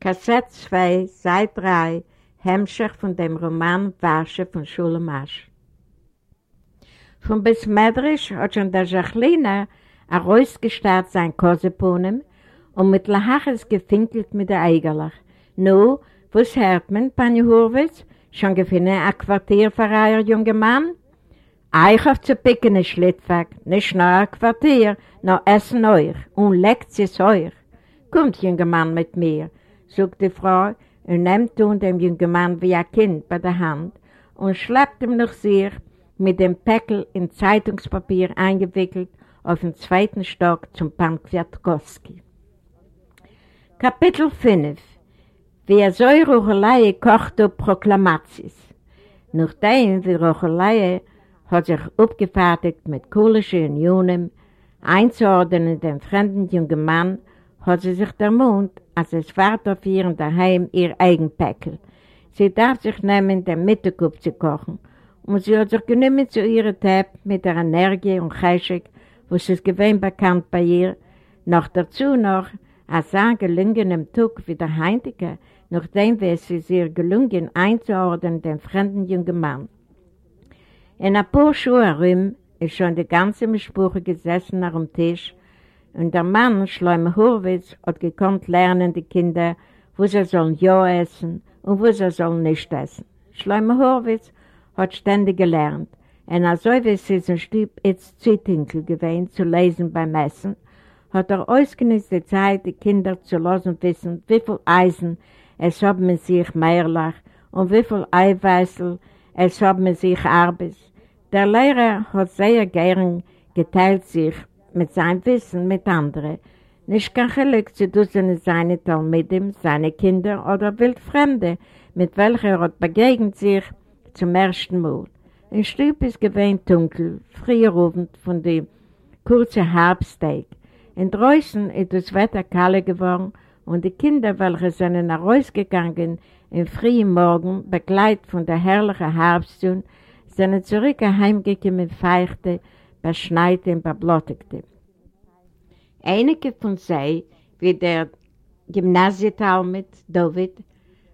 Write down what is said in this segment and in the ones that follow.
Kassett 2, Seit 3, Hemmschicht von dem Roman Wasche von Schule Masch. Von Besmedrisch hat schon der Jacqueline herausgestarrt sein Kosepunem und mit Lachaches gefinkelt mit der Eigerlach. Nu, was hört man, Pani Hurwitz? Schon gefunden ein Quartier für euer junger Mann? Euch auf zu picken ist Schlittweg, nicht nur ein Quartier, nur essen euch und leckt es euch. Kommt, junger Mann, mit mir, sagt die Frau und nimmt nun dem jungen Mann wie ein Kind bei der Hand und schleppt ihm nach sich mit dem Päckl in Zeitungspapier eingewickelt auf den zweiten Stock zum Pan Kwiatkowski. Kapitel 5 Wie er so Ruchelei kochte Proklamatis. Nachdem wie Ruchelei hat sich aufgefertigt mit kulischen Unionen, einzuordnen den fremden jungen Mann, hat sie sich der Mund, als es fährt auf ihren daheim ihr eigen Päckl. Sie darf sich nehmen, den Mittagkopf zu kochen, und sie hat sich genommen zu ihrer Tab mit der Energie und Cheshik, sie es gewinn bekannt bei ihr, noch dazu noch, als ein gelungenem Tug wie der Heintige, nachdem es ihr gelungen einzuordnen, den fremden jungen Mann. In ein paar Schuhe herum ist schon die ganze Mischbuche gesessen dem Tisch und der Mann, Schleim Hurwitz, hat gekonnt lernen, die Kinder, wo sie sollen ja essen und wo sie sollen nicht essen. Schleim Hurwitz hat ständig gelernt, und als wie sie zum Stieb jetzt Zittinkel gewähnt, zu lesen beim Essen, hat er ausgenutzt die Zeit, die Kinder zu lassen wissen, wie viel Eisen es haben in sich Meierlach und wie viel Eiweißel es haben in sich Arbeit. Der Lehrer hat sehr gern geteilt sich mit seinem Wissen mit anderen. Nicht kann Chilik zu duzen seine Talmidim, seine Kinder oder Wildfremde, mit welcher er begegnet sich zum ersten Mal. Ein Stüb ist gewähnt dunkel, frierrufend von dem kurzen Herbsttag. In draußen ist das Wetter kalle geworden und die Kinder, welche sind herausgegangen im frühen Morgen, begleitet von der herrlichen Herbststunde, sind zurück heimgekommen feuchte, beschneite und beblottigte. Einige von sie, wie der Gymnasietalmud David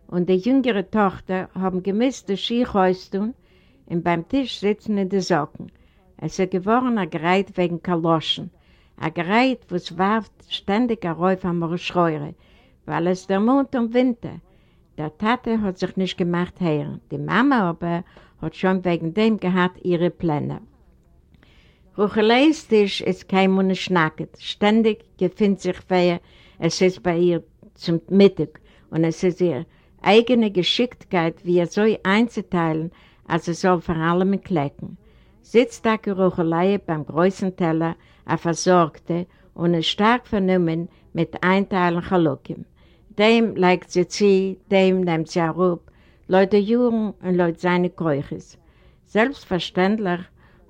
und die jüngere Tochter, haben gemisste Skihäustun und beim Tisch sitzen in den Socken. Es ist geworden ein Gerät wegen Kaloschen, ein Gerät, was warft ständig auf am Schreure, weil es der Mond und Winter. Der Tate hat sich nicht gemacht hören, die Mama aber hat schon wegen dem gehabt ihre Pläne. Rucheleis ist kein Munde schnacket. Ständig gefindet sich wer, es ist bei ihr zum Mittag und es ist ihr eigene Geschicktheit, wie er soll einzuteilen, als er soll vor allem klecken. Sitzt da Ruchelei beim größten Teller, er versorgte und ist stark vernommen mit einteilen Chalukim. Dem legt sie zu, dem nimmt sie auf, Leute Juren und Leute seine Kräuches. Selbstverständlich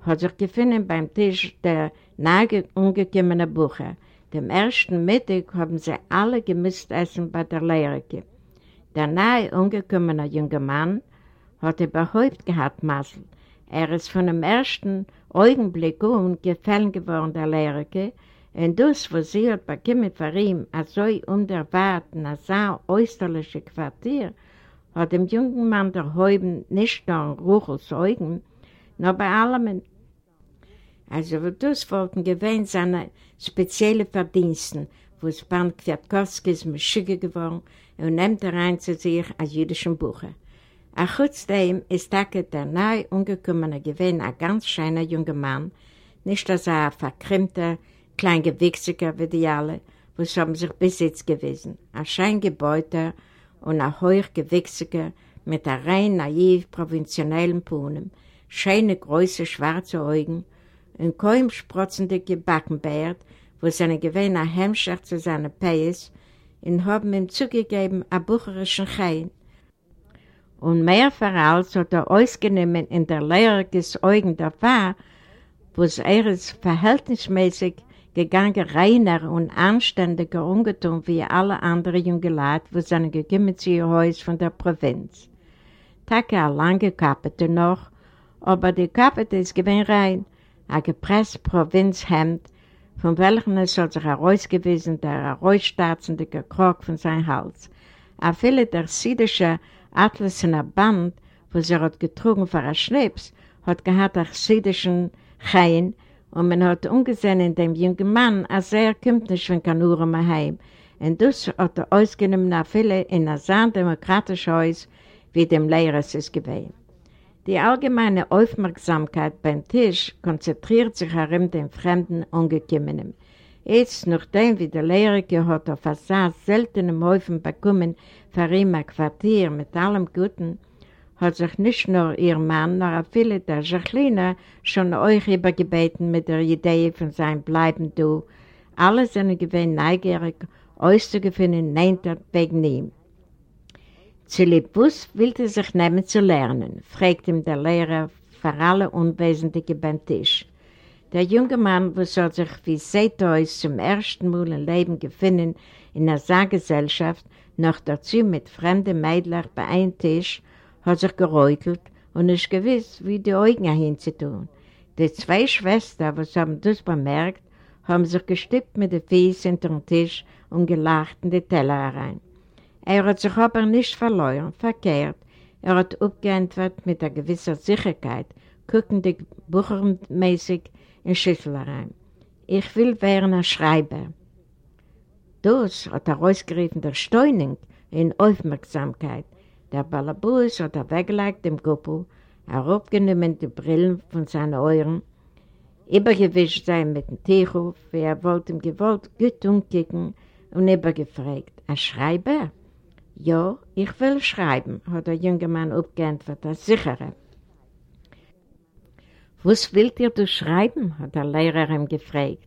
hat sich gefunden beim Tisch der nahe umgekommene Bucher. Dem ersten Mittag haben sie alle gemisst essen bei der Lehrerke. Der nahe umgekommene junge Mann hat überhaupt gehabt Masel. Er ist von dem ersten Augenblick an gefallen geworden der Lehrerke und das, was sie hat bekommen für ihn, als so unerwarten, als so äußerliche Quartier, hat dem jungen Mann der Heuben nicht nur Ruchels Augen, nur bei allem. Also, wo das wollten gewähnt seine spezielle Verdiensten, wo es Band Kwiatkowski ist mit Schicke geworden und nimmt er rein zu sich als jüdischen Bucher. A trotzdem ist Tage der neu ungekommene gewesen ein ganz schöner junger Mann, nicht als ein verkrimmter, kleingewichsiger wie die alle, was haben sich bis gewesen. Ein Scheingebäude und ein hochgewichsiger mit einem rein naiv provinziellen Puhnen, schöne große schwarze Augen und kaum sprotzende Gebackenbärt, wo seine gewähne Hemmscher zu seinen Päis und haben ihm zugegeben ein bucherischen Chein. Und mehr vor als hat er ausgenommen in der Lehrerges Augen der Fahr, wo er ist verhältnismäßig gegangen reiner und anständiger ungetun wie alle anderen junge Leute, wo seine gekommen zu ihr Haus von der Provinz. Tage a lange Kappete noch, aber die Kappete ist gewinn rein, ein gepresst Provinzhemd, von welchem es hat sich herausgewiesen, der herausstarzende Krog von seinem Hals. A viele der siedische Atlasener Band, wo sie hat getrunken für ein Schnips, hat gehabt ein siedischen Chain, und man hat ungesehen in dem jungen Mann, als er kommt nicht von Kanurem heim. Und das hat er ausgenommen nach viele in einem sehr demokratischen Haus, wie dem Lehrer es gewesen. Die allgemeine Aufmerksamkeit beim Tisch konzentriert sich herum den fremden Ungekommenen. Jetzt, nachdem wie der Lehrer hat auf einer seltenen Häufen bekommen, für ihn ein Quartier mit allem Guten, hat sich nicht nur ihr Mann, noch auch viele der Jacqueline schon euch übergebeten mit der Idee von seinem Bleiben du. Alle sind gewesen neugierig, auszugefinden, nehmt er wegen ihm. Zilipus willte sich nehmen zu lernen, fragte ihm der Lehrer für alle Unwesentlichen beim Tisch. Der junge Mann, was hat sich wie Seeteus zum ersten Mal im Leben gefunden in einer Saargesellschaft, noch dazu mit fremden Mädchen bei einem Tisch, hat sich geräutelt und ist gewiss, wie die Augen hinzutun. Die zwei Schwestern, was haben das bemerkt, haben sich gestippt mit den Füßen hinter den Tisch und gelacht in die Teller herein. Er hat sich aber nicht verloren, verkehrt. Er hat abgeantwortet mit einer gewissen Sicherheit, guckend buchermäßig in Schüssel herein. Ich will werden ein Schreiber. Das hat er ausgerufen der Steuning in Aufmerksamkeit. Der Balabus hat er weggelegt dem Guppel, herabgenommen die Brillen von seinen Euren, übergewischt sein mit dem Teehof, wie er wollte ihm gewollt gut umkicken und übergefragt. Ein Schreiber? Ja, ich will schreiben, hat der junge Mann abgeantwortet, als sichere. Was willt ihr du schreiben? hat der Lehrer ihm gefragt.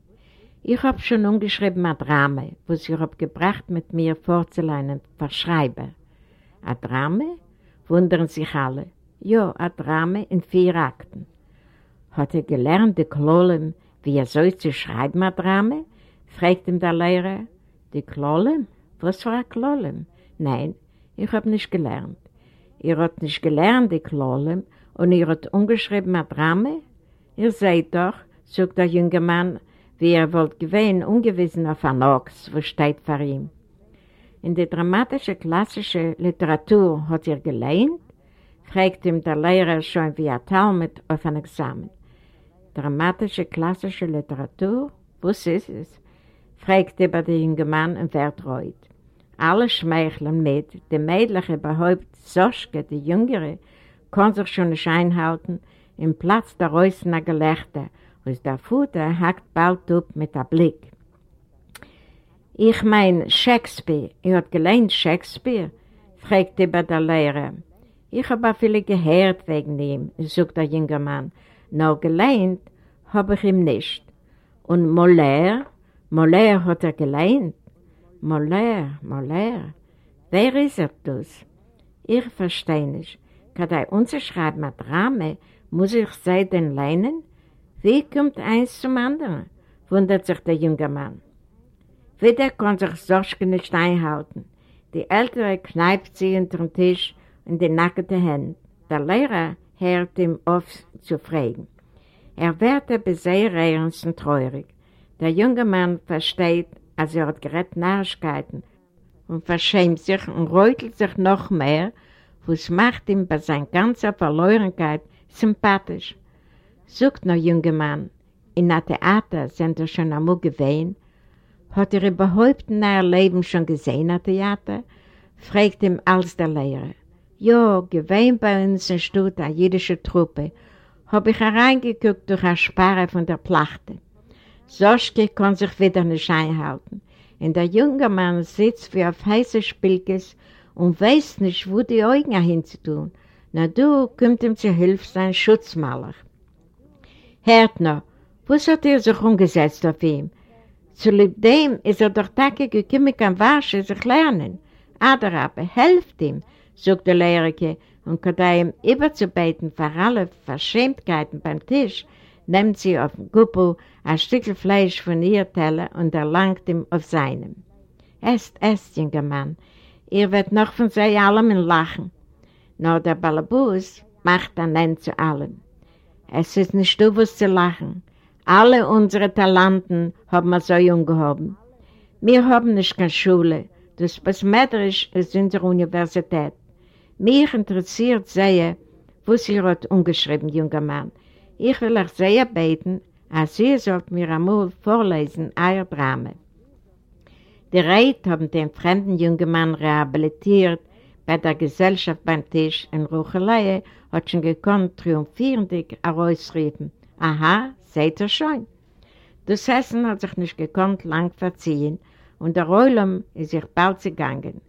Ich hab schon umgeschrieben ein Drama, was ich hab gebracht mit mir vorzulehnen, verschreiben. A Drame? Wundern sich alle. Ja, a Drame in vier Akten. Hat er gelernt, die Klolem, wie er soll zu schreiben, a Drame? fragt ihm der Lehrer. Die Klolem? Was war a Klolem? Nein, ich hab nicht gelernt. Ihr habt nicht gelernt, die Klolem, und ihr habt umgeschrieben, a Drame? Ihr seht doch, sagt der junge Mann, wie er wollt gewähnen, ungewissen auf ein Ochs, was steht vor ihm. In der dramatischen klassischen Literatur hat er gelernt, fragt ihm der Lehrer schon wie ein Talmud auf ein Examen. Dramatische klassische Literatur, was ist es? fragt über den jungen Mann und wird reut. Alle schmeicheln mit, die Mädchen überhaupt Soschke, die Jüngere, kann sich schon nicht einhalten, im Platz der Reusener Gelächter, und der Futter hackt bald up mit einem Blick. Ich mein Shakespeare. Ihr habt gelernt Shakespeare? fragte über der Lehrer. Ich habe auch viele gehört wegen ihm, sagt der junge Mann. Nur gelernt habe ich ihm nicht. Und Molière? Molière hat er gelernt? Molière, Molière. Wer ist das? Ich verstehe nicht. Kann er schreiben ein Drama? Muss ich sei denn lernen? Wie kommt eins zum anderen? wundert sich der junge Mann. Wieder kann sich Soschke nicht einhalten. Die Ältere kneipt sie unter den Tisch in die nackte Hände. Der Lehrer hört ihm auf zu fragen. Er wird aber sehr ernst und treurig. Der junge Mann versteht, als er hat gerät Narrigkeiten und verschämt sich und räutelt sich noch mehr, was macht ihm bei seiner ganzen Verlorenheit sympathisch. Sucht noch, junger Mann, in einem Theater sind er schon einmal gewesen. Hat er überhaupt in eurem Leben schon gesehen, ein Theater? fragt ihm als der Lehrer. Ja, gewesen bei uns in Stutt eine jüdische Truppe, hab ich hereingeguckt durch eine Sparre von der Plachte. Soschke kann sich wieder nicht einhalten. Und der junge Mann sitzt wie auf heiße Spilkes und weiß nicht, wo die Augen hinzutun. Na du, kommt ihm zu Hilfe sein Schutzmaler. Hört noch, was hat er sich umgesetzt auf ihm? Zu dem ist er doch Tage gekommen, kann waschen, sich lernen. Adarabe, helft ihm, sagt der Lehrerke, und kann ihm überzubeten für alle Verschämtheiten beim Tisch, nimmt sie auf dem Guppel ein Stück Fleisch von ihr Teller und erlangt ihm auf seinem. Esst, esst, junger Mann, ihr werdet noch von sie allem lachen. Nur der Balabus macht ein Ende zu allem. Es ist nicht du, was zu lachen. Alle unsere Talenten haben wir so jung gehabt. Wir haben nicht keine Schule. Das Besmetrisch ist unsere Universität. Mich interessiert sehr, was ihr hat umgeschrieben, junger Mann. Ich will euch sehr beten, als ihr sollt mir einmal vorlesen, euer Drama. Die Reit haben den fremden jungen Mann rehabilitiert bei der Gesellschaft beim Tisch in Ruchelei, hat schon gekonnt triumphierendig herausreden. Aha, seht ihr schon. Das Essen hat sich nicht gekonnt lang verziehen und der Räulem ist sich bald gegangen.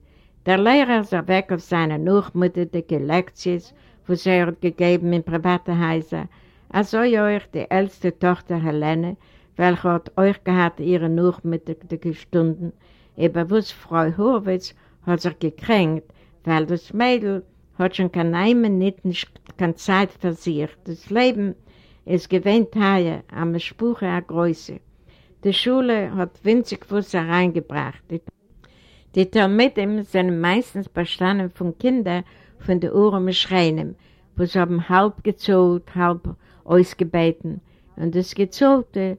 Der Lehrer ist weg auf seine nachmutige Lektionen, was er hat gegeben in privaten Häusern, also euch die älteste Tochter Helene, welche hat euch gehabt ihre nachmittagige Stunden, über was Frau Horwitz hat sich gekränkt, weil das Mädel hat schon keine Minute nicht keine Zeit für sich. Das Leben ist gewähnt hier, am Spruch der Größe. Die Schule hat winzig Fuß hereingebracht. Die, die Talmidim sind meistens bestanden von Kindern von der Uhren Schreinen, wo sie haben halb gezahlt, halb ausgebeten. Und das Gezahlte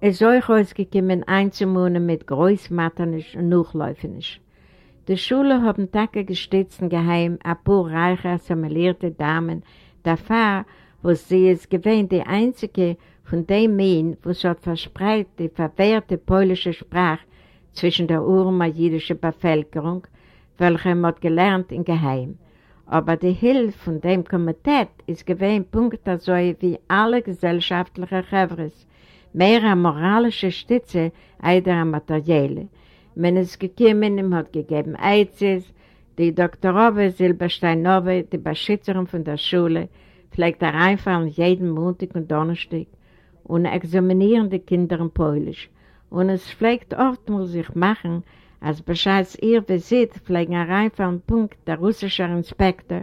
ist euch ausgekommen einzumonen mit Großmaternisch und Nachläufenisch. Die Schule haben Tage gestützt geheim ein paar reiche, assimilierte Damen, dafür, wo sie es gewähnt, die einzige von dem Mähen, wo sie hat verspreit die verwehrte polnische Sprache zwischen der Urma jüdischen Bevölkerung, welche man gelernt in Geheim. Aber die Hilfe von dem Komitee ist gewähnt Punkt so wie alle gesellschaftlichen Chevres, mehr eine moralische Stütze als eine materielle. Man ist gekommen, ihm hat gegeben Eizes, die Doktorove Silbersteinove, die Beschützerin von der Schule, pflegt reinfallen jeden Montag und Donnerstag und examinieren die Kinder in Polisch. Und es pflegt oft, muss ich machen, als Bescheid ihr Visit pflegen reinfallen Punkt der russische Inspektor,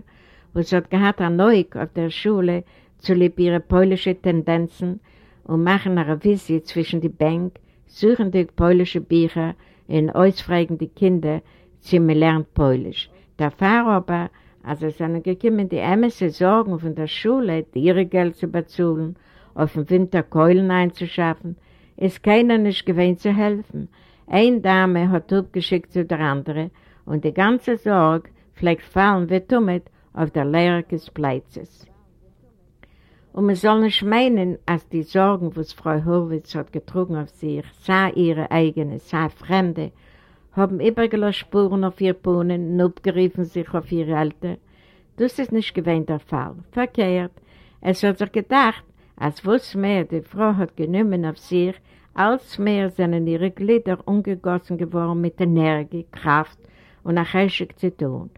wo es hat gehabt ein Neug auf der Schule zu lieb ihre polnische Tendenzen und machen eine Revisie zwischen die Bank, suchen die polnische Bücher und ausfragen die Kinder, sie lernt Polisch. Der Pfarrer aber, als es dann gekommen, die ämste Sorgen von der Schule, ihre Geld zu bezahlen, auf den Winter Keulen einzuschaffen, ist keiner nicht gewöhnt zu helfen. Ein Dame hat abgeschickt zu der andere und die ganze Sorge vielleicht fallen wir damit auf der Lehrer des Pleizes. Und man soll nicht meinen, als die Sorgen, was Frau Horwitz hat getrunken auf sich, sei ihre eigene, sei fremde, haben übergelassen Spuren auf ihr Bohnen und abgeriefen sich auf ihre Eltern. Das ist nicht gewähnt der Fall. Verkehrt. Es hat sich gedacht, als was mehr die Frau hat genommen auf sich, als mehr sind ihre Glieder ungegossen geworden mit Energie, Kraft und Achäschig zu tun.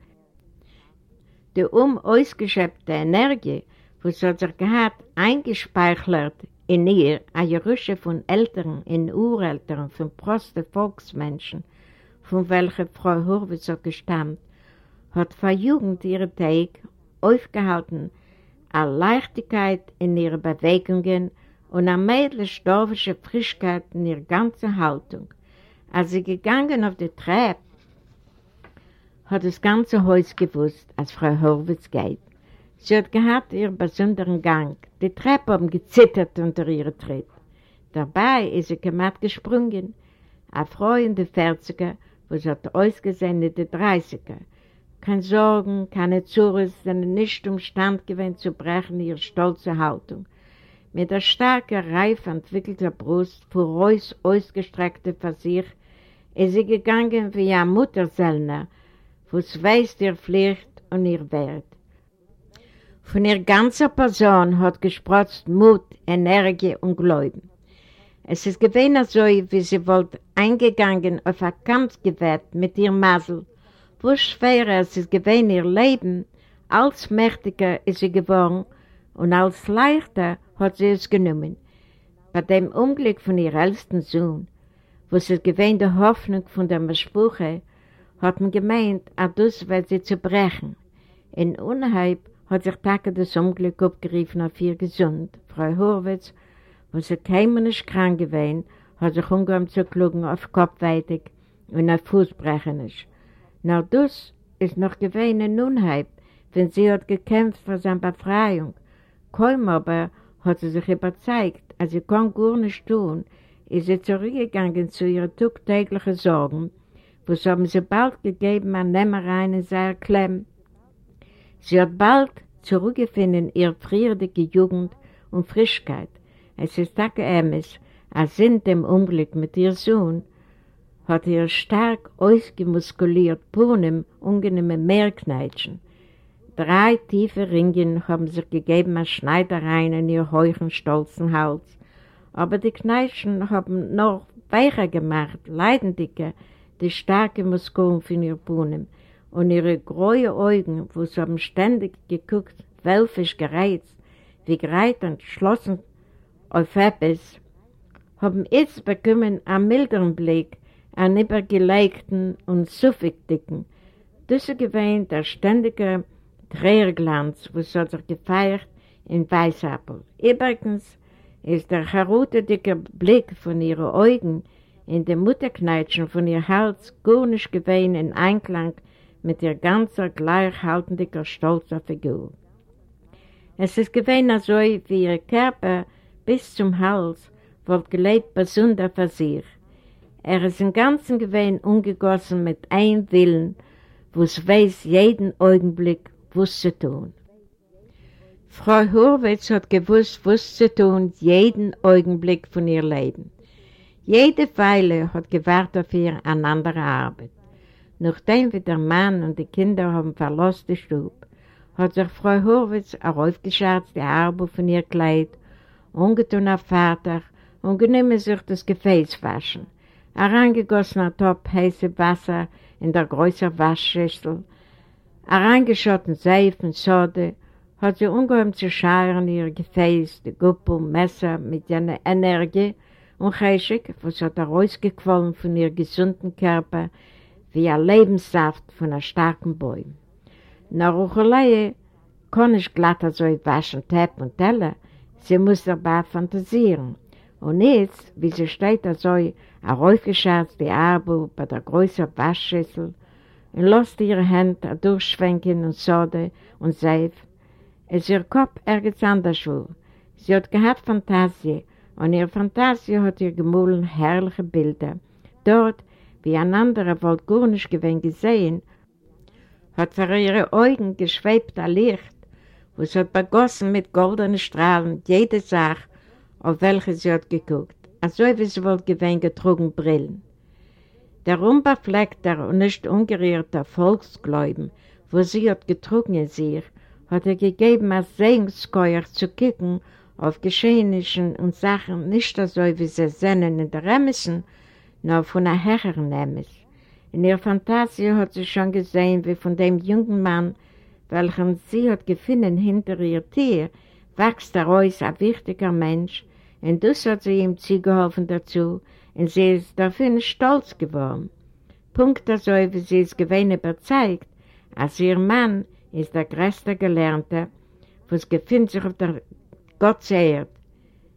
Die um ausgeschöpfte Energie, was hat sich gehabt, eingespeichert in ihr, a Jerusche von Eltern und Ureltern, von prosten Volksmenschen, von welcher Frau Horwitz hat gestammt, hat vor Jugend ihre Tag aufgehalten, a Leichtigkeit in ihren Bewegungen und eine mädlich dorfische Frischkeit in ihrer ganzen Haltung. Als sie gegangen auf die Treppe, hat das ganze Haus gewusst, als Frau Horwitz geht. Sie hat gehabt ihren besonderen Gang. Die Treppe haben gezittert unter ihrem Tritt. Dabei ist sie gemacht gesprungen. Eine Frau in den 40er, wo sie hat ausgesehen in den 30er. Keine Sorgen, keine Zures, sind nicht umstand gewesen zu brechen ihre stolze Haltung. Mit der starken, reif entwickelten Brust, vor Reus ausgestreckte Versich, ist sie gegangen wie eine Muttersellner, wo es weiß ihr Pflicht und ihr Wert. Von ihr ganzer Person hat gesprotzt Mut, Energie und Glauben. Es ist gewesen so, wie sie wollte eingegangen auf ein Kampfgewett mit ihrem Masel, wo schwerer es ist gewesen ihr Leben, als mächtiger ist sie geworden und als leichter hat sie es genommen. Bei dem Unglück von ihrem ältesten Sohn, wo sie gewesen die Hoffnung von der Versprüche, hat man gemeint, auch das wird sie zu brechen. In Unheib hat sich Tage das Unglück abgerufen auf ihr gesund. Frau Horwitz, wo sie keinem nicht krank gewesen, hat sich umgegangen zu klugen auf Kopfweitig und auf Fußbrechenisch. Na das ist noch gewesen in Unheib, wenn sie hat gekämpft für seine Befreiung. Kaum aber hat sie sich überzeugt, als sie kann gar nicht tun, ist sie zurückgegangen zu ihren tagtäglichen Sorgen, was haben sie bald gegeben an Nämmereien in seiner Klemm. Sie hat bald zurückgefunden ihre friedige Jugend und Frischkeit. Es ist Tag Emes, als in dem Unglück mit ihr Sohn, hat ihr stark ausgemuskuliert Punem ungenehme Meerkneitschen, Drei tiefe Ringen haben sich gegeben als Schneidereien in ihr heuchen, stolzen Hals. Aber die Kneischen haben noch weicher gemacht, leidendicker, die starke Muskeln von ihr Bohnen. Und ihre graue Augen, wo sie haben ständig geguckt, wölfisch gereizt, wie gereit und geschlossen auf etwas, haben jetzt bekommen einen milderen Blick, einen übergelegten und suffigdicken. Das ist gewähnt der ständige Dreherglanz, was hat sich gefeiert in Weißappel. Übrigens ist der charutedicke Blick von ihren Augen in den Mutterkneitschen von ihr Hals gar nicht gewesen in Einklang mit ihr ganzer gleichhaltendiger, stolzer Figur. Es ist gewesen so, wie ihr Körper bis zum Hals wohl gelebt besonders für sich. Er ist im Ganzen gewesen ungegossen mit einem Willen, wo es weiß jeden Augenblick, was zu tun. Frau Hurwitz hat gewusst, was zu tun, jeden Augenblick von ihr Leben. Jede Weile hat gewartet auf ihr eine andere Arbeit. Nachdem wir der Mann und die Kinder haben verlassen den Stub, hat sich Frau Hurwitz aufgeschärzt die Arbeit von ihr Kleid, ungetun auf Vater und genommen sich das Gefäß waschen, herangegossen ein Topf heiße Wasser in der größeren Waschschüssel Hereingeschotten Seifen, Sode, hat sie ungeheuer zu scharen ihr Gefäß, die Guppe und Messer mit einer Energie und Geschick, was hat herausgequollen von ihr gesunden Körper, wie ein Lebenssaft von einem starken Bäum. Na Ruchelei kann ich glatt so waschen Tepp und Teller, sie muss dabei fantasieren. Und jetzt, wie sie steht so, heraufgeschärzt die Arbe bei der größeren Waschschüssel, und lässt ihre Hände durchschwenken und Sode und Seif. Es ihr Kopf ergens anders wohl. Sie hat gehabt Fantasie und ihre Fantasie hat ihr gemahlen herrliche Bilder. Dort, wie ein anderer wollte gar nicht gewinn gesehen, hat vor ihre Augen geschwebt ein Licht, sie hat begossen mit goldenen Strahlen jede Sache, auf welche sie hat geguckt, also wie sie wohl gewinn getrogen Brillen. Der unbefleckter und nicht ungerührter Volksgläuben, wo sie hat getrunken in sich, hat er gegeben als Sehungskäuer zu kicken auf Geschehnissen und Sachen nicht so, wie sie sehen in der Remissen, nur von einer höheren Emes. In ihrer Fantasie hat sie schon gesehen, wie von dem jungen Mann, welchen sie hat gefunden hinter ihr Tier, wächst daraus ein wichtiger Mensch, und das hat sie ihm zugeholfen dazu, und sie ist dafür stolz geworden. Punkt also, wie sie es gewähnt überzeugt, als ihr Mann ist der größte Gelernte, was gefühlt sich auf der Gottseerd.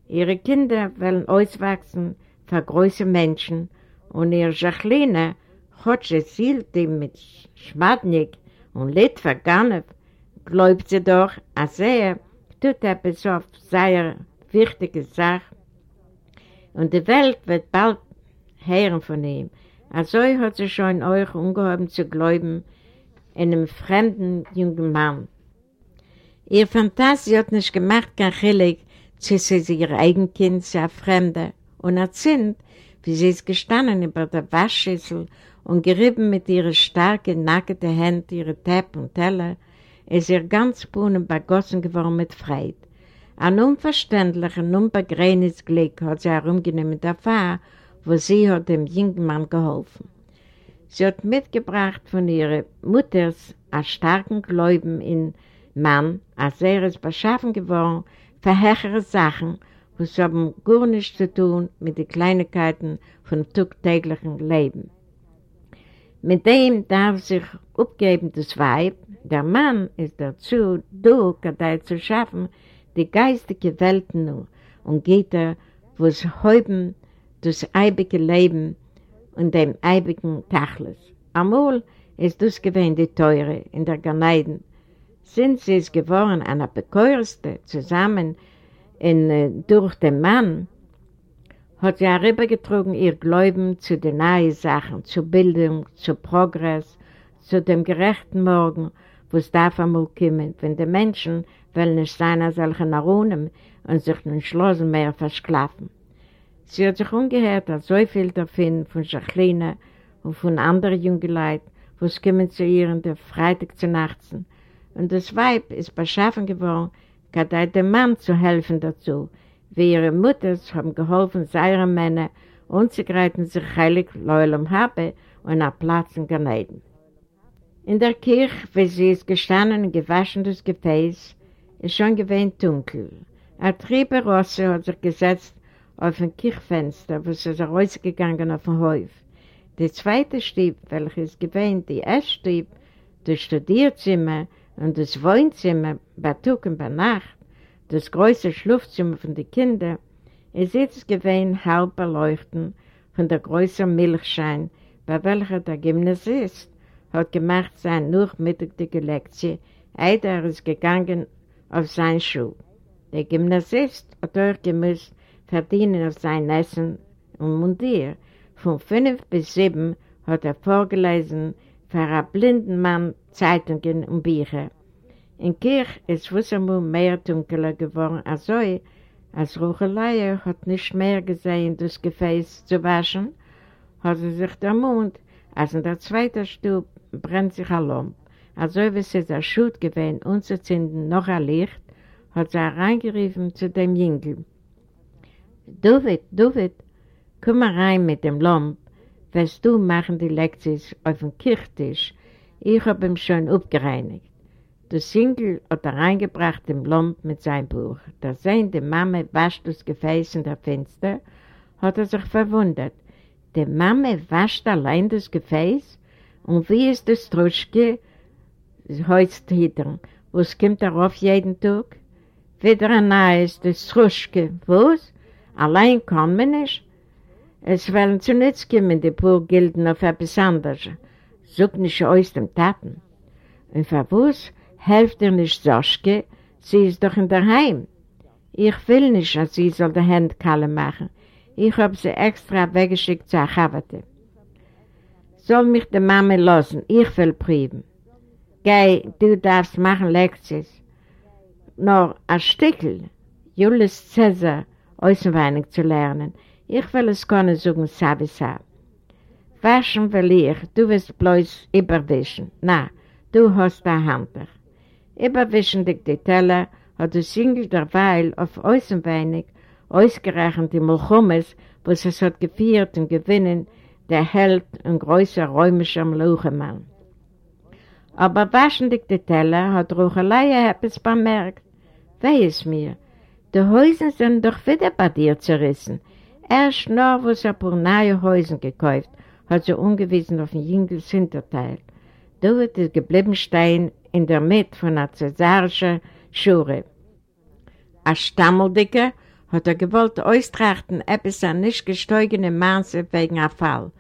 Ihre Kinder wollen auswachsen für große Menschen und ihre Jacqueline hat sie sielte mit Schmadnik und Lied vergangen, glaubt sie doch, als er tut etwas auf seine wichtige Sache und die Welt wird bald hören von ihm. Also hat sie schon euch ungehoben zu glauben in einem fremden jungen Mann. Ihr Fantasie hat nicht gemacht, kein Chilig ist ihr eigen Kind, sie Fremde, und erzählt, wie sie ist gestanden über der Waschschüssel und gerieben mit ihren starken, nackten Händen ihre Tepp und Teller, ist ihr ganz Bohnen begossen geworden mit Freude. Ein unverständlicher, unbegrenzt Glück hat sie herumgenommen Fahrt, wo sie hat dem jungen Mann geholfen. Sie hat mitgebracht von ihrer Mutters einen starken Glauben in Mann, als er ist beschaffen geworden für höhere Sachen, was haben gar nichts zu tun mit den Kleinigkeiten vom tagtäglichen Leben. Mit dem darf sich abgeben das Weib, der Mann ist dazu, du, Kadei zu schaffen, die geistige Welt nur und geht er, wo es häuben das eibige Leben und dem eibigen Tachlis. Amol ist das gewesen die Teure in der Ganeiden. Sind sie es geworden einer Bekeurste zusammen in, äh, durch den Mann, hat sie herübergetragen ihr Glauben zu den neuen Sachen, zur Bildung, zu Progress, zu dem gerechten Morgen, wo es darf einmal kommen, wenn die Menschen wollen nicht sein als solche Narunen und sich nicht schlossen mehr versklaven. Sie hat sich umgehört, als so viel davon von Jacqueline und von anderen jungen Leuten, wo es kommen zu ihr in der Freitag zu Nachten. Und das Weib ist beschaffen geworden, gerade dem Mann zu helfen dazu, wie ihre Mutter haben geholfen, seine Männer und sie greiten sich heilig Leulam habe und nach Platz in Ganeiden. In der Kirche, wie sie ist gestanden und gewaschen das Gefäß, ist schon gewähnt dunkel. Ein Triebe Rosse hat sich gesetzt auf ein Kirchfenster, wo sie ist rausgegangen auf den Häuf. Der zweite Stieb, welches gewähnt die Essstieb, das Studierzimmer und das Wohnzimmer bei Tag und bei Nacht, das große Schlafzimmer von den Kindern, ist jetzt gewähnt halb erleuchten von der größeren Milchschein, bei welcher der Gymnasist hat gemacht sein nachmittagige Lektion, einer ist gegangen auf sein Schuh. Der Gymnasist hat auch gemusst verdienen auf sein Essen und Mundier. Von fünf bis sieben hat er vorgelesen für einen blinden Mann Zeitungen und Bücher. In Kirch ist Wussermu mehr dunkler geworden als so, als Ruchelei hat nicht mehr gesehen, das Gefäß zu waschen, hat er sich der Mund, als in der zweiten Stube brennt sich ein Lamp. Also wie sie der Schut gewesen, unzuzünden noch ein Licht, hat sie reingerufen zu dem Jüngel. David, David, komm rein mit dem Lamp, wirst du machen die Lektions auf dem Kirchtisch. Ich habe ihn schon aufgereinigt. Der Single hat er reingebracht im Lamp mit seinem Buch. Da sehen die Mama wascht das Gefäß in der Fenster, hat er sich verwundert. Die Mama wascht allein das Gefäß? Und wie ist das Truschke, heutzutage, was kommt darauf jeden Tag? Wieder ein neues, das Truschke, was? Allein kann man nicht. Es werden zu nichts kommen, die pur Gilden auf etwas anderes. Such nicht aus dem Taten. Und für was helft dir nicht Soschke? Sie ist doch in der Heim. Ich will nicht, dass sie soll die Hände kalle machen. Ich habe sie extra weggeschickt zu Achavate. Soll mich die Mama lassen, ich will prüfen. Geh, du darfst machen Lektions. Nur ein Stückel, Julius Cäsar, auswendig zu lernen. Ich will es können sagen, Sabisa. Waschen will ich, du wirst bloß überwischen. Na, du hast ein Handtuch. Überwischen dich die Teller, hat der Single derweil auf außenweinig ausgerechnet die Mulchummes, was es hat geführt und gewinnen, der Held und größer römischer Mluchemann. Aber waschen dich die Teller, hat Ruchelei etwas bemerkt. Weiß mir, die Häuser sind doch wieder bei dir zerrissen. Erst nur, wo sie ein paar neue Häuser gekauft, hat sie ungewiesen auf den Jüngels Hinterteil. Dort ist geblieben stehen in der Mitte von einer cäsarischen Schure. Ein Stammeldicker hat er gewollt austrachten, etwas an nicht gesteugene Maße wegen einem Fall.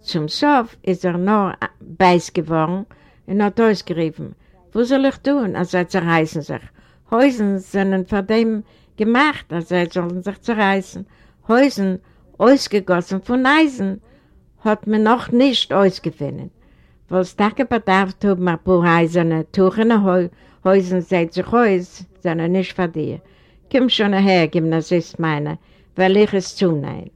Zum Sof ist er nur beiß geworden und hat ausgerufen, wo soll ich tun, als er zerreißen sich? Häusen sind von dem gemacht, als sie sollen sich zerreißen. Häusen, ausgegossen von Eisen, hat man noch nicht ausgefunden. Weil es Tage bedarf, tut man ein paar eiserne Tuchene Häusen, seht sich aus, sind nicht von dir. Komm schon her, Gymnasist meiner, weil ich es zunein.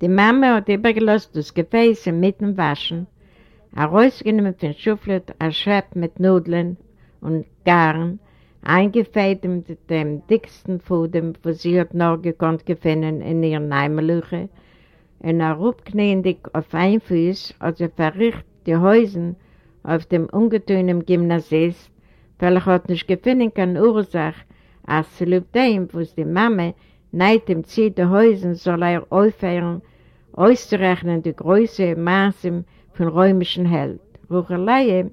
Die Mama hat übergelost das Gefäß im Mitten waschen, herausgenommen von Schuflet ein Schrepp mit Nudeln und Garn, eingefeilt mit dem dicksten Fudem, wo sie hat noch gekonnt gefunden in ihren Neimelüche, und er rupknendig auf ein Fuß, als er verricht die Häusen auf dem ungetönen Gymnasist, weil hat nicht gefunden keine Ursache, als zu dem, was die Mama neid dem Ziel der Häusen soll er aufhören, auszurechnen die Größe und Maße von römischen Held. Ruchelei,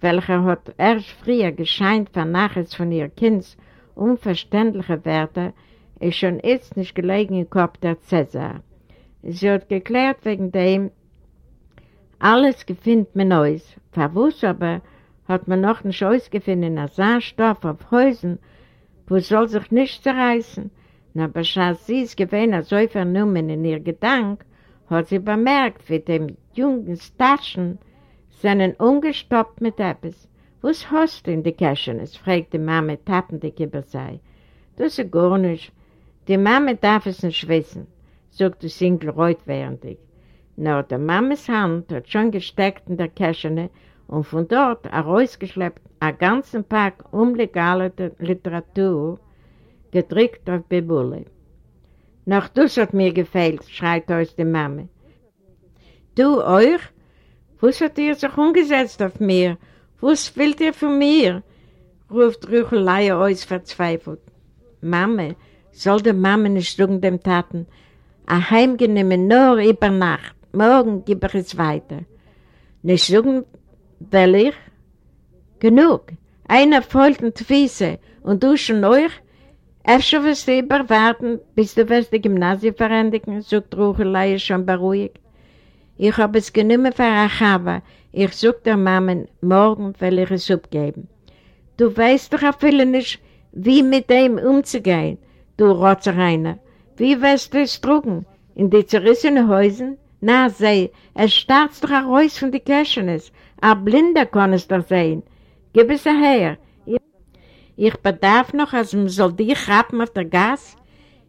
welcher hat erst früher gescheint von Nachricht von ihr Kinds unverständliche Werte, ist schon jetzt nicht gelegen im Kopf der Cäsar. Sie hat geklärt wegen dem, alles gefindt man Neues. Verwusst aber hat man noch nicht ausgefunden, als Stoff auf Häusern, wo soll sich nicht zerreißen. Na, aber als sie es gewesen so vernommen in ihr Gedanke, hat sie bemerkt, wie dem jungen Taschen seinen ungestoppt mit etwas. Was hast du in die Käschen? Es fragte Mama tappendig über sei. Das ist gar nicht. Die Mama darf es nicht wissen, sagte Single reutwährendig. Na, der Mamas Hand hat schon gesteckt in der Käschene und von dort herausgeschleppt einen ganzen Pack unlegale Literatur, gedrückt auf Bebulle. Noch das hat mir gefehlt, schreit aus die Mama. Du euch? Was hat ihr sich umgesetzt auf mir? Was willt ihr von mir? ruft Rüchelei aus verzweifelt. Mama, soll der Mama nicht sagen dem Taten, ein Heimgenommen nur über Nacht, morgen gebe ich es weiter. Nicht sagen, will ich? Genug. Einer folgt die Füße und du schon euch? Efter wirst du überwarten, bis du wirst die Gymnasie verändigen, sagt Ruchelei schon beruhigt. Ich habe es genommen für Achava. Ich suche der Mama, morgen will ich es abgeben. Du weißt doch auch viele nicht, wie mit dem umzugehen, du Rotzereiner. Wie wirst du es trugen? In die zerrissenen Häusen? Na, seh, es starrt doch heraus von den Kirchenes. Ein Blinder kann es doch sehen. Gib es her. Ich, bedarf noch, als man soll dich rappen auf der Gas.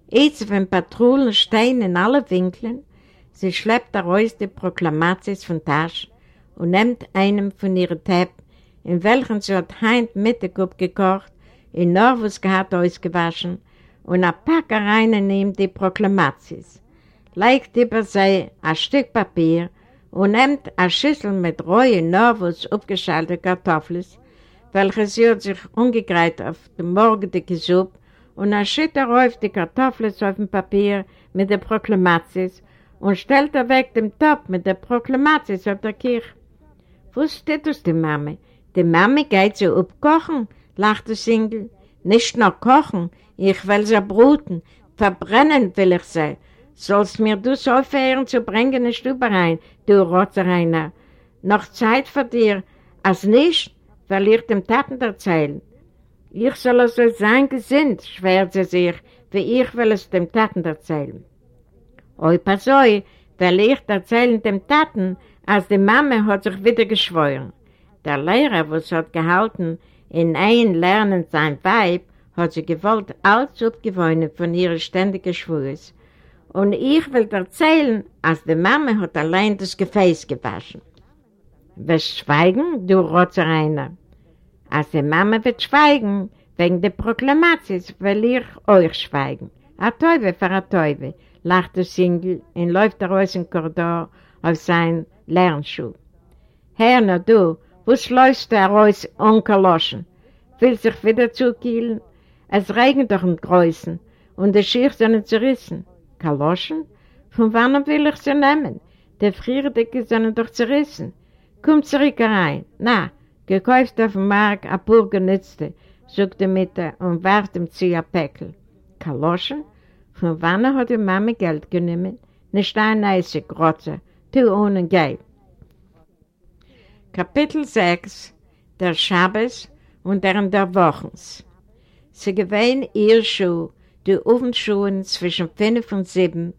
Jetzt, wenn Patrouillen stehen in alle Winkeln, Sie schleppt heraus die Proklamations von Tasch und nimmt einen von ihren Tepp, in welchen sie hat heint Mittag gekocht, in Norwus gehabt ausgewaschen und ein Pack rein nimmt die Proklamations. Legt über sie ein Stück Papier und nimmt eine Schüssel mit rohen Norwus aufgeschalteten Kartoffeln, welche sie hat sich umgegreift auf den morgendlichen Suppe und er schüttet auf die Kartoffeln auf dem Papier mit der Proklamations und stellt er weg dem Topf mit der Proklamation auf der Kirche. Was steht das, die Mama? Die Mama geht so abkochen, lacht der Single. Nicht nur kochen, ich will sie bruten, verbrennen will ich sie. Sollst mir du so aufhören zu bringen in die Stube rein, du Rotzereiner. Noch Zeit für dir, als nicht, will ich dem Taten erzählen. Ich soll also sein gesinnt, schwert sie sich, wie ich will es dem Taten erzählen. Oi, Pasoi, weil ich erzählen dem Taten, als die Mama hat sich wieder geschworen. Der Lehrer, was hat gehalten, in ein Lernen sein Weib, hat sie gewollt alles abgewöhnen von ihren ständigen Schwurs. Und ich will erzählen, als die Mama hat allein das Gefäß gewaschen. Wirst schweigen, du Rotzereiner? Als die Mama wird schweigen, wegen der Proklamation, will ich euch schweigen. A Teufel für a Teufel, lacht der Single und läuft raus im Korridor auf sein Lernschuh. Herr, na du, was läufst du raus, Onkel Loschen? Will sich wieder zukielen? Es regnet doch im Größen und die Schicht sind zerrissen. Kaloschen? Von wann will ich sie nehmen? Die Frierdecke sind doch zerrissen. Komm zurück rein. Na, gekauft auf dem Markt ein paar genützte, sagt die Mitte und wartet ihm zu ihr Päckl. Kaloschen? Von wann hat die Mama Geld genommen? Nicht ein Eise, Grotze, tu ohne Geld. Kapitel 6 Der Schabbes und deren der Wochens Sie gewähnen ihr Schuh, die Ofenschuhen zwischen fünf und sieben,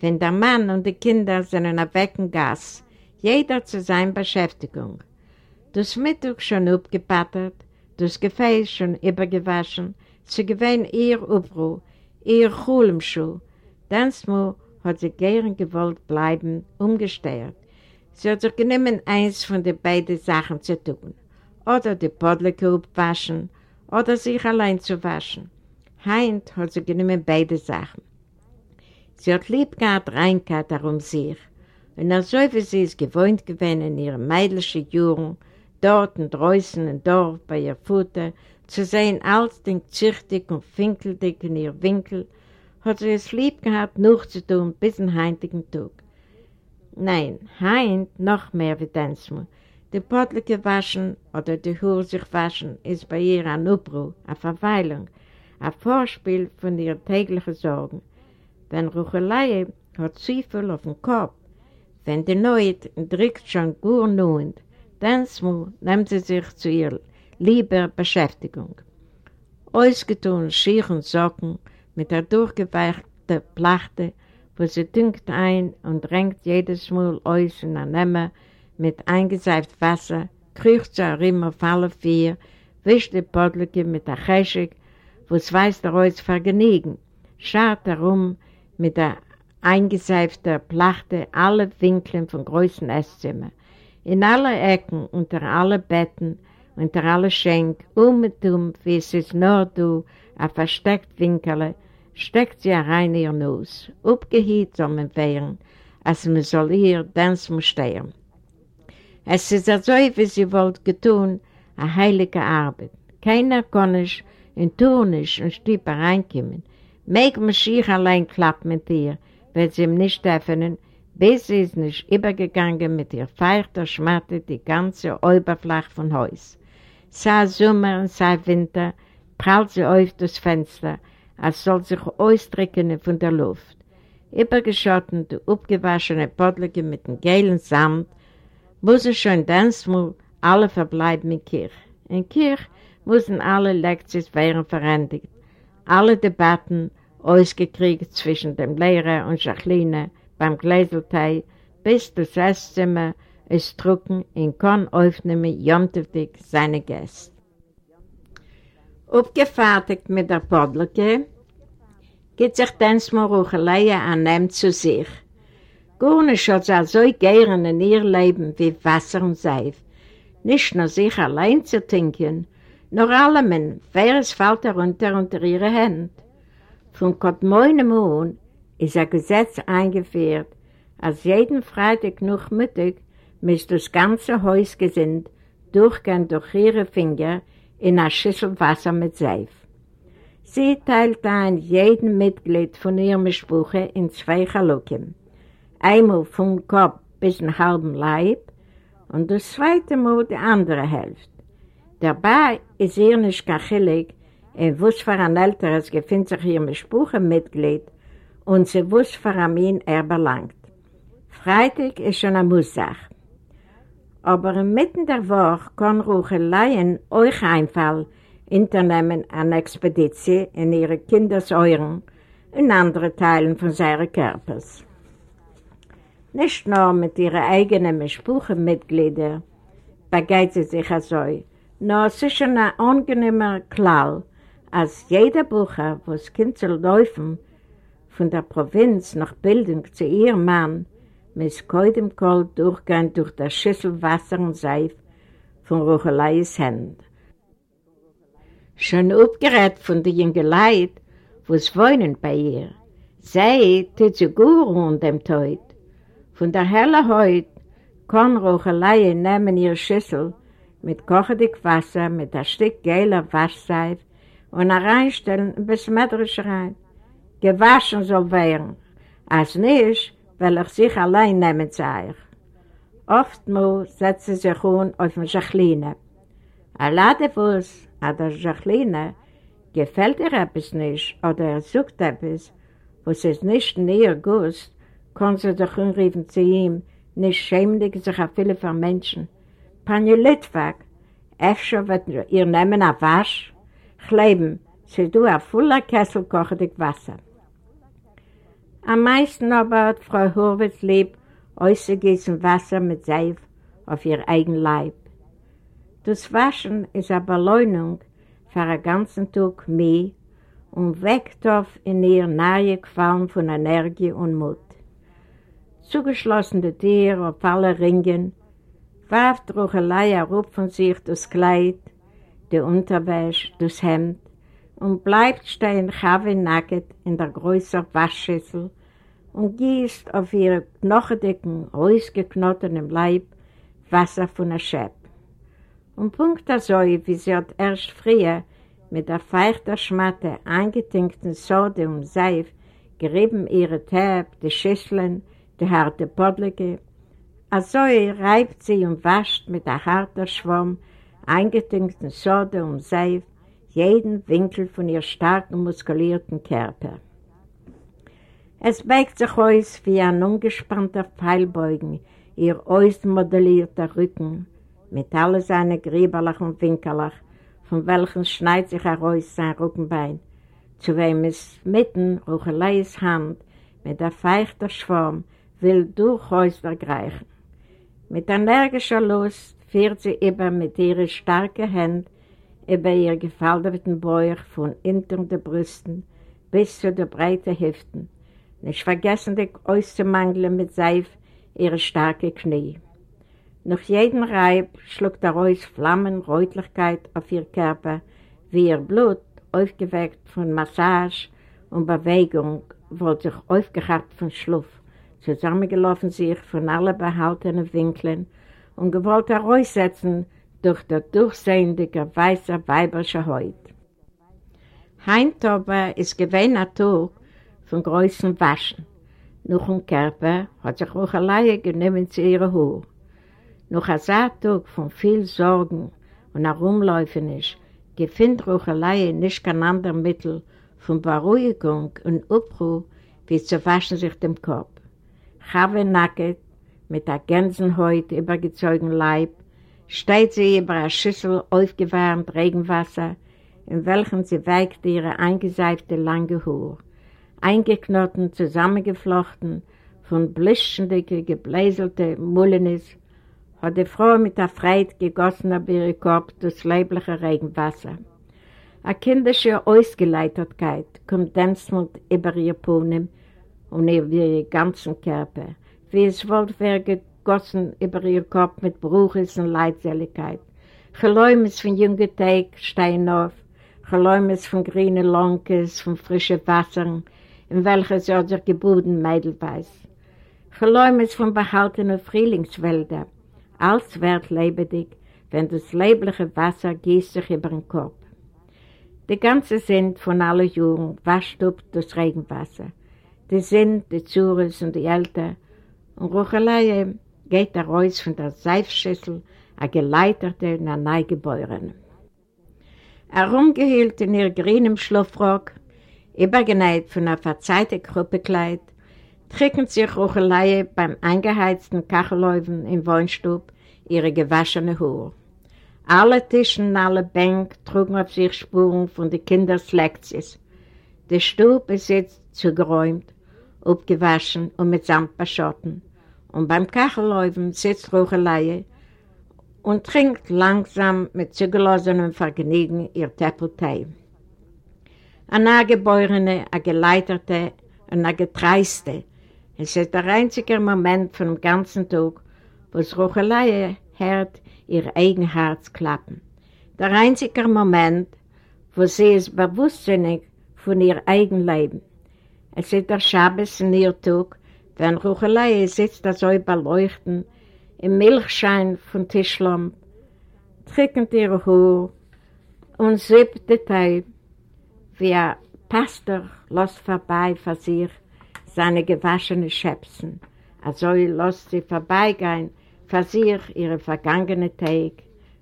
wenn der Mann und die Kinder sind in der Weckengasse, jeder zu seiner Beschäftigung. Das Mittag schon abgepattert, das Gefäß schon übergewaschen, Sie gewähnt ihr Ubru, ihr Chulemschuh. Dansmo hat sie gern gewollt bleiben, umgesteuert. Sie hat sich genommen, eins von den beiden Sachen zu tun. Oder die Podleke abwaschen, oder sich allein zu waschen. Heint hat sie genommen beide Sachen. Sie hat lieb gehabt Reinkeit darum sich. Und so wie sie es gewohnt gewesen in ihren meidlichen Jahren, dort und draußen im Dorf bei ihr Futter, zu sehen alles den züchtig und finkeldig in ihr Winkel, hat sie es lieb gehabt, noch zu tun bis zum heutigen Tag. Nein, heint noch mehr wie Denzmo. Die Potlike waschen oder die Hure sich waschen ist bei ihr ein Umbruch, eine Verweilung, ein Vorspiel von ihren täglichen Sorgen. Wenn Ruchelei hat zu auf dem Kopf, wenn die Neut drückt schon gut nun, dann nimmt sie sich zu ihr lieber Beschäftigung. Ausgetun Schier und Socken mit der durchgeweichten Plachte, wo sie dünkt ein und drängt jedes Mal aus in ein Nemmer mit eingeseift Wasser, kriecht sie auch immer auf alle vier, wischt die Podleke mit der Cheschig, wo es weiß der Reus vergnügen, schaut darum mit der eingeseiften Plachte alle Winkeln von großen Esszimmer, in alle Ecken, unter alle Betten, unter alle Schenk, um und um, wie es ist nur du, ein versteckt Winkel, steckt sie rein ihr Nuss, aufgehielt soll man wehren, als man soll ihr zum Stehen. Es ist so, wie sie wollte getun, eine heilige Arbeit. Keiner kann nicht in Turnisch und Stippe reinkommen. Meg Mashiach allein klappt mit ihr, wird sie ihm nicht öffnen, bis sie ist nicht übergegangen mit ihr feuchter Schmatte die ganze Oberfläche von Haus. Sei Sommer und sei Winter, prallt sie auf das Fenster, als soll sich ausdrücken von der Luft. Übergeschotten die abgewaschene Podlige mit dem gelben Samt, müssen schon mal alle verbleiben in Kirch. In Kirch müssen alle Lektionen werden verendigt, alle Debatten ausgekriegt zwischen dem Lehrer und Jacqueline beim Gläseltei, bis das Esszimmer ist trocken und kann aufnehmen jomteftig seine Gäste. Aufgefertigt mit der Podleke, geht sich Densmo Ruchelei an ihm zu sich. Gar nicht hat sie so gern in ihr Leben wie Wasser und Seif. Nicht nur sich allein zu trinken, nur allem, wer es fällt herunter unter ihre Hände. Von Mond ist ein Gesetz eingeführt, als jeden Freitag noch Mittag muss das ganze Haus gesinnt durchgehen durch ihre Finger in einer Schüssel Wasser mit Seif. Sie teilt ein jeden Mitglied von ihrem Spruch in zwei Chalukim einmal vom Kopf bis den halben Leib und das zweite Mal die andere Hälfte. Dabei ist ihr nicht kachelig, in was für ein älteres gefindet sich ihr Mitglied und sie was für ein ihn er belangt. Freitag ist schon eine Mussach. Aber inmitten der Woche kann Rucheleien euch einfallen, unternehmen eine Expedition in ihre Kindesäuren in andere Teilen von seinen Körpers nicht nur mit ihren eigenen Mischbuchenmitgliedern begeht sie sich also, nur es ist ein angenehmer Klau, als jeder Bucher, wo es Kind zu laufen, von der Provinz nach Bildung zu ihrem Mann, muss keinem Kohl durchgehen durch das Schüssel Wasser und Seif von Rucheleis Händen. Schon abgerät von den jungen Leuten, wo es wohnen bei ihr, sei, tut sie gut und dem Teut, von der helle Haut kann Rocheleie nehmen ihre Schüssel mit kochendig Wasser, mit ein Stück gelber Waschseif und reinstellen bis Mädrisch rein. Gewaschen soll werden, als nicht, weil ich sich allein nehmen zu euch. Oftmals setzt sie sich um auf die Jacqueline. Alladewus, an der Jacqueline, gefällt ihr etwas nicht oder er sucht etwas, was es nicht näher gust, kann sie sich umrufen zu ihm, nicht schämlich sich auf viele von Menschen. Panje Litwag, öfter wird ihr nehmen ein Wasch, kleben, sie du ein voller Kessel kochendig Wasser. Am meisten aber hat Frau Hurwitz lieb, ausgegießen Wasser mit Seif auf ihr eigen Leib. Das Waschen ist eine Beleunung für einen ganzen Tag mehr und weckt auf in ihr nahe Qualm von Energie und Mut. Zugeschlossene Tiere auf alle Ringen, warf Ruchelei herup von sich das Kleid, die Unterwäsche, das Hemd und bleibt stehen Chave nackt in der größeren Waschschüssel und gießt auf ihre knochendicken, ausgeknottenen Leib Wasser von der Schäpp. Und Punkt so, wie sie hat erst früher mit der feuchten Schmatte eingetinkten Sode und Seif gerieben ihre Tab, die Schüsseln, die harte Podlige. Also reibt sie und wascht mit der harten Schwamm eingetinkten Sode und Seif jeden Winkel von ihr starken, muskulierten Körper. Es bewegt sich aus wie ein ungespannter Pfeilbeugen, ihr ausmodellierter Rücken, mit all seinen Grieberlach und Winkelach, von welchen schneit sich heraus sein Rückenbein, zu wem es mitten Rucheleis Hand mit der feuchten Schwarm will durchaus ergreifen. Mit energischer Lust führt sie über mit ihren starken Händen über ihr gefalteten Bauch von hinter den Brüsten bis zu den breiten Hüften, nicht vergessen, dich auszumangeln mit Seif ihre starke Knie. Nach jedem Reib schluckt daraus Flammen, Reutlichkeit auf ihr Körper, wie ihr Blut, aufgeweckt von Massage und Bewegung, wurde sich aufgehabt von Schluff, zusammengelaufen sich von allen behaltenen Winkeln und gewollt heraussetzen durch der durchsehendige weiße weiberische Haut. Heint aber ist gewähnt ein Tag von größten Waschen. Nach dem Körper hat sich auch alleine genommen zu ihren Haaren. Nach einem Tag von viel Sorgen und Herumläufen ist, gefindet Ruchelei nicht kein anderes Mittel von Beruhigung und Aufruhr, wie zu waschen sich dem Kopf. Chave nackt, mit der Gänsenhäut übergezogen Leib, steht sie über eine Schüssel aufgewärmt Regenwasser, in welchem sie weigt ihre eingeseifte lange Haar, eingeknoten, zusammengeflochten, von blischendicke, gebläselte Mullenis, hat die Frau mit der Freit gegossen auf ihren Kopf das leibliche Regenwasser. Eine kindische Ausgeleitertkeit kommt dänzend über ihr Pohnen und über ihren ganzen Körper, wie es wollte wäre gegossen über ihr Kopf mit Bruches und Leidseligkeit. Geläumes von jungen Teig stehen auf, Geläumes von grünen Lonkes, von frischen Wassern, in welcher sie hat sich geboten Mädelweiß. Geläumes von behaltenen Frühlingswäldern, alles wird lebendig, wenn das leibliche Wasser gießt sich über den Kopf. Die ganze Sinn von allen Jungen wascht up das Regenwasser. Die Sinn, die Zures und die Eltern. Und Ruchelei geht er raus von der Seifschüssel, a geleiterte und a Neugeborene. Herumgehielt in ihr grünem Schlafrock, übergenäht von einer verzeihten Gruppekleid, trinken sich Ruchelei beim eingeheizten Kacheläufen im Wohnstub ihre gewaschene Haar. Alle Tischen und alle Bänke trugen auf sich Spuren von den Kinderslektions. Der Stub ist jetzt zugeräumt, abgewaschen und mit Samt beschotten. Und beim Kacheläufen sitzt Ruchelei und trinkt langsam mit zugelassenem Vergnügen ihr Teppeltee. Eine Geborene, eine Geleiterte und eine Getreiste, es ist der einzige Moment von dem ganzen Tag, wo es Ruchelei hört ihr eigen Herz klappen. Der einzige Moment, wo sie ist bewusstsinnig von ihr eigen Leben. Es ist der Schabbes in ihr Tag, wenn Ruchelei sitzt da so überleuchten, im Milchschein von Tischlamp, trickend ihre Haar und siebt die Teil, wie ein Pastor lässt vorbei für sich seine gewaschene Schäpsen. Also lässt sie vorbeigehen, für sich ihre vergangene Tag,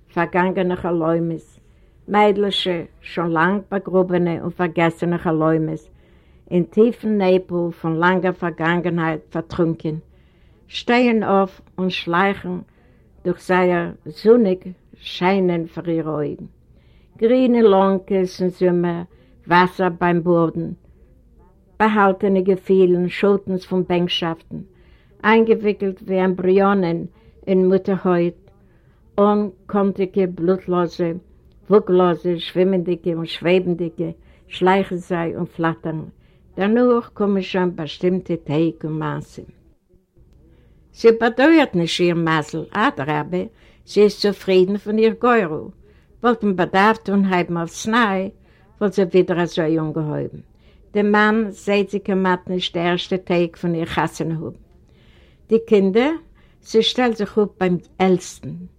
vergangene Geläumes, meidliche, schon lang begrubene und vergessene Geläumes, in tiefen Nebel von langer Vergangenheit vertrunken, stehen auf und schleichen durch seine sonnig scheinen für ihre Augen. Grüne Lonkes und Sommer, Wasser beim Boden, behaltene Gefühlen, Schotens von Bänkschaften, eingewickelt wie Embryonen in Mutterhaut, unkontige, blutlose, wucklose, schwimmendige und schwebende schleichen sie und flattern. Danach kommen schon bestimmte Teig und Maße. Sie bedeutet nicht ihr Masel, aber sie ist zufrieden von ihr Geuro. Wollten bedarf tun, haben aufs Nahe, weil sie wieder so jung gehoben. Der Mann sieht sich gemacht nicht der erste Tag von ihr Kassenhub. Die Kinder, sie stellt sich auf beim Ältesten.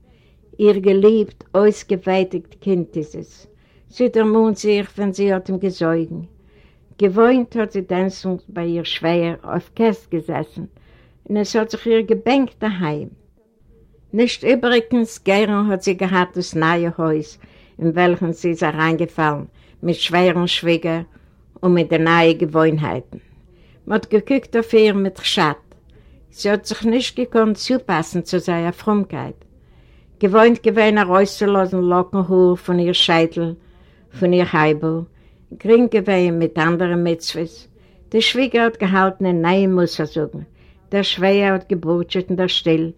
Ihr geliebt, ausgeweitigt Kind ist es. Sie ermahnt sich, wenn sie hat ihm gesäugen. Gewohnt hat sie dann bei ihr schwer auf Käst gesessen und es hat sich ihr gebänkt daheim. Nicht übrigens gern hat sie gehabt das neue Haus, in welchem sie ist reingefallen, mit schweren Schwieger und mit den neuen Gewohnheiten. Man hat geguckt auf ihr mit Schatt. Sie hat sich nicht gekonnt zupassen zu seiner Frömmkeit. Gewohnt gewesen, rauszulassen Lockenhoch von ihr Scheitel, von ihr Heibel, gering gewesen mit anderen Mitzvahs. Der Schwieger hat gehalten, ein neues Muster suchen. Der Schweier hat geburtschert in der Still.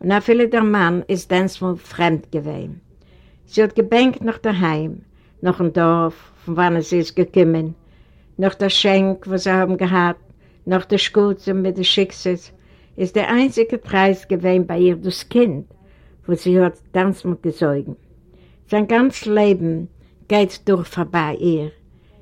Und auch viele der Mann ist so fremd gewesen. Sie hat gebänkt nach daheim, nach dem Dorf, von wann sie ist gekommen, nach der Schenk, was sie haben gehabt, nach der Schutze mit den Schicksals, ist der einzige Preis gewesen bei ihr das Kind, wo sie hat ganz gesäugen. Sein ganzes Leben geht durch vorbei ihr.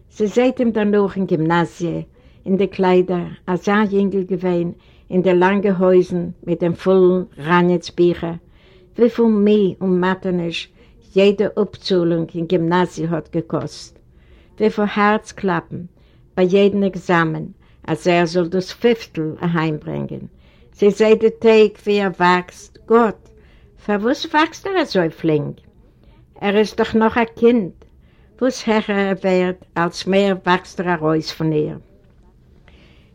Sie sieht ihm dann noch im Gymnasium, in den Kleider, als ein Jüngel gewesen, in den langen Häusern mit den vollen Ranitzbüchern, wie viel mehr und Matanisch jede Abzahlung im Gymnasium hat gekostet. Wie viel Herzklappen bei jedem Examen, als er soll das Fünftel heimbringen. Sie sehen den Tag, wie er wächst. Gott, für was wächst er so flink? Er ist doch noch ein Kind. Was höher er wird, als mehr wächst er raus von ihr.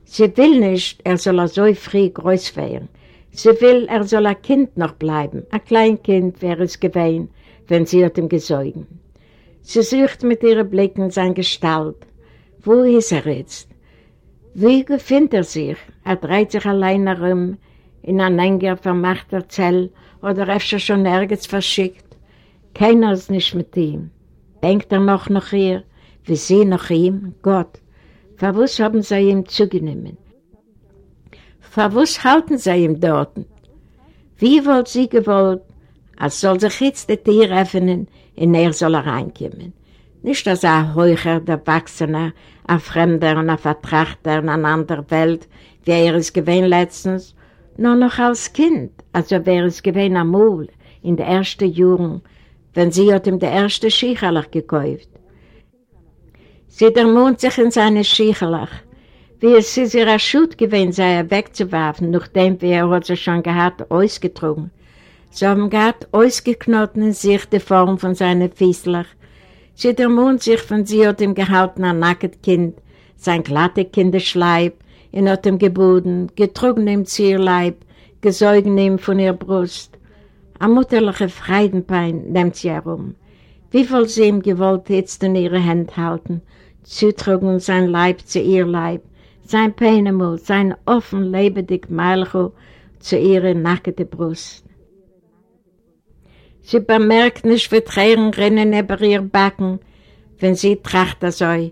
Sie will nicht, er soll so früh groß werden. Sie will, er soll ein Kind noch bleiben. Ein Kleinkind wäre es gewesen, wenn sie hat ihm gesäugen. Sie sucht mit ihren Blicken sein Gestalt. Wo ist er jetzt? Wie gefindet er sich? Er dreht sich allein herum, in ein enger, vermachter Zell oder öfter schon nirgends verschickt. Keiner ist nicht mit ihm. Denkt er noch nach ihr, wie sie nach ihm? Gott, Verwus haben sie ihm zugenommen? Verwus halten sie ihm dort? Wie wollt sie gewollt, als soll sich jetzt die Tür öffnen und er soll reinkommen? Nicht als ein Heucher, der Wachsene, ein Fremder und ein Vertrachter in einer anderen Welt, wie er es gewesen letztens, nur noch als Kind, also wäre es gewesen einmal in den ersten Jahren, wenn sie hat ihm der erste Schicherlach gekauft. Sie ermahnt sich in seine Schichelach, wie es ist ihr Schut gewesen sei, er wegzuwerfen, nachdem wie er sie schon gehabt, ausgetrunken. Sie haben gehabt, ausgeknoten in sich die Form von seinen Fieslach. Sie ermahnt sich von sie hat ihm gehalten ein nacktes Kind, sein glatte Kinderschleib, in hat ihm geboten, getrunken im Zierleib, gesäugen ihm von ihr Brust. Eine mutterliche Freudenpein nimmt sie herum. Wie viel sie ihm gewollt jetzt in ihre Hände halten, zutrugen sein Leib zu ihr Leib, sein Peinemut, sein offen lebendig Malcho zu ihrer nackten Brust. Sie bemerkt nicht, wie Tränen rennen über ihr Backen, wenn sie tracht so.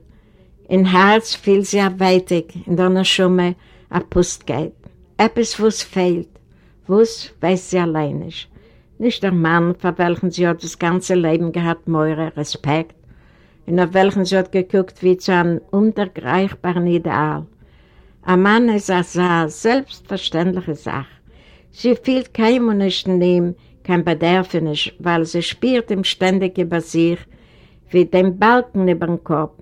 In Herz fiel sie weitig, in der Schumme a Pust geht. Etwas, was fehlt, was weiß sie allein nicht. Nicht der Mann, für welchen sie hat das ganze Leben gehabt, mehr Respekt, und auf welchen sie hat geguckt wie zu einem untergreichbaren Ideal. Ein Mann ist eine selbstverständliche Sache. Sie fühlt kein Mensch in ihm, kein Bedürfnis, weil sie spürt ihm ständig über sich, wie den Balken über den Kopf.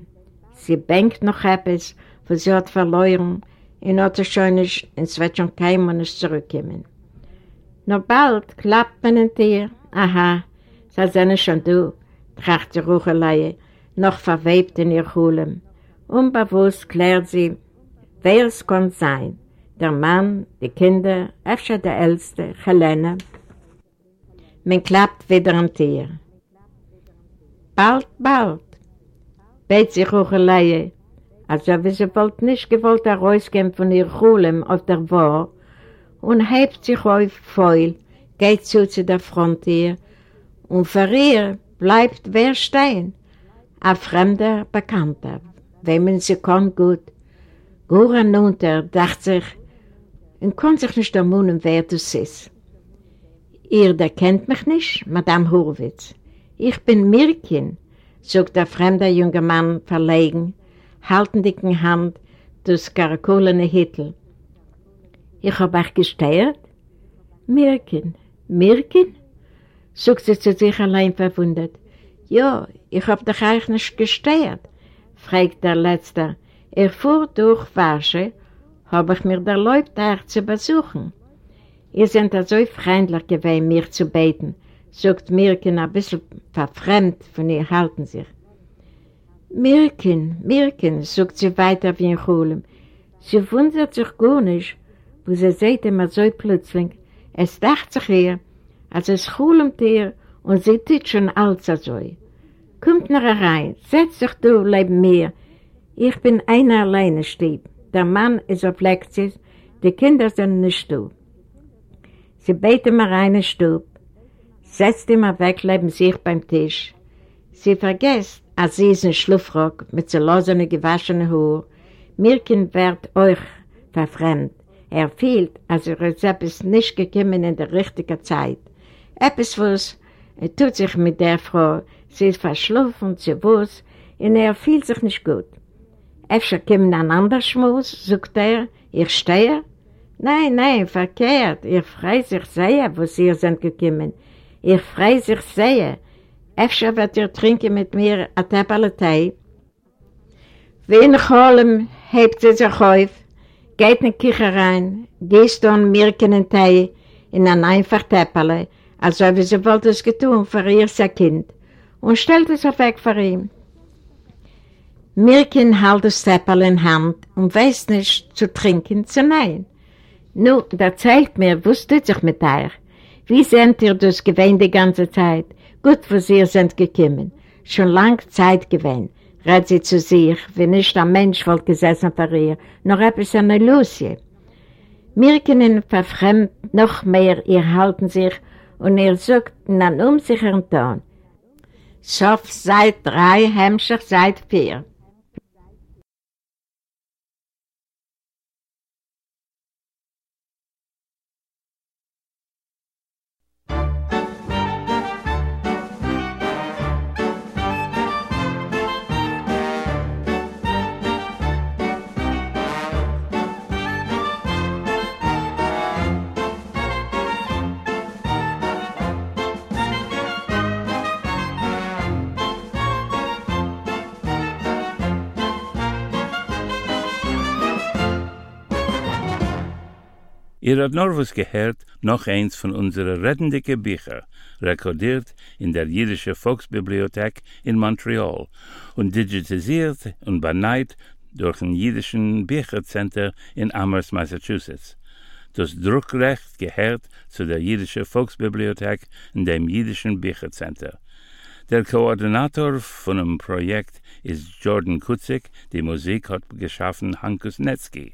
Sie denkt noch etwas, was sie hat verloren, und hat schon nicht, es wird schon kein Mensch zurückkommen. Noch bald klappt man in dir, aha, sie sind schon du, tracht die Ruchelei, noch verwebt in ihr Hulem. Unbewusst klärt sie, wer es kann sein. Der Mann, die Kinder, öfter der Älteste, Helene. Man klappt wieder am Tier. Bald, bald, bett sich Ruchelei, also wie sie wollte nicht gewollt herausgehen von ihr Hulem auf der Wohr und hebt sich auf voll, geht zu, zu der Frontier und für ihr bleibt wer stehen, ein fremder Bekannter, wem sie kann gut. Goran unter dachte sich, und konnte sich nicht ermunen, wer du siehst. Ihr der kennt mich nicht, Madame Horwitz. Ich bin Mirkin, sagt der fremde junge Mann verlegen, halten dicken Hand das karakolene Hittel. Ich hab euch gesteuert? Mirkin, Mirkin? sagt sie zu sich allein verwundert. Ja, ich hab doch euch nicht gesteuert, fragt der Letzte. Er fuhr durch Wasche, hab ich mir erlaubt, euch zu besuchen. Ihr seid so freundlich gewesen, mir zu beten, sagt Mirkin ein bisschen verfremd von ihr halten sich. Mirkin, Mirkin, sagt sie weiter wie ein Chulem. Sie wundert sich gar nicht, wo sie sieht immer so plötzlich. Es dacht sich ihr, als es chulemt ihr und sie tut schon alles so. Kommt nach rein, setz dich du neben mir. Ich bin einer alleine stieb. Der Mann ist auf Lektis, die Kinder sind nicht du. Sie beten mir rein Stub, setzt immer weg neben sich beim Tisch. Sie vergesst, als sie ist ein Schluffrock mit zerlosenen, gewaschenen Haar. Mirkin wird euch verfremd. Er fehlt, als er ist etwas nicht gekommen in der richtigen Zeit. Etwas, was er tut sich mit der Frau, sie ist verschlafen, sie weiß, und er fühlt sich nicht gut. Efter kommt ein anderer Schmuss, sagt er, ich stehe. Nein, nein, verkehrt, ich freu sich sehr, wo sie sind gekommen. Ich freu sich sehr, Efter wird ihr trinken mit mir ein Täpperle Tee. Wen Cholem hebt sie sich auf, geht in die Küche rein, gießt dann Mirken und Tee in ein einfach Täpperle, als ob sie wollte es getun für ihr sein Kind, und stellt es auf weg für ihn. Mirken hält das Täpperle in Hand und weiß nicht zu trinken, zu nein. Nun, erzählt mir, was tut sich mit euch? Wie seid ihr das gewähnt die ganze Zeit? Gut, wo sie sind gekommen. Schon lang Zeit gewesen, redet sie zu sich, wie nicht ein Mensch wollte gesessen für ihr, noch etwas an Lucie. Wir können verfremd noch mehr, ihr halten sich und ihr sucht in einem unsicheren Ton. Sof seit drei, Hemmscher seit vier. Ihr habt was gehört, noch eins von unseren rettenden Bücher, rekordiert in der Jüdische Volksbibliothek in Montreal und digitalisiert und beneit durch ein jüdischen Büchercenter in Amherst, Massachusetts. Das Druckrecht gehört zu der Jüdische Volksbibliothek in dem Jüdischen Büchercenter. Der Koordinator von dem Projekt ist Jordan Kutzik, die Musik hat geschaffen Hankus Netzki.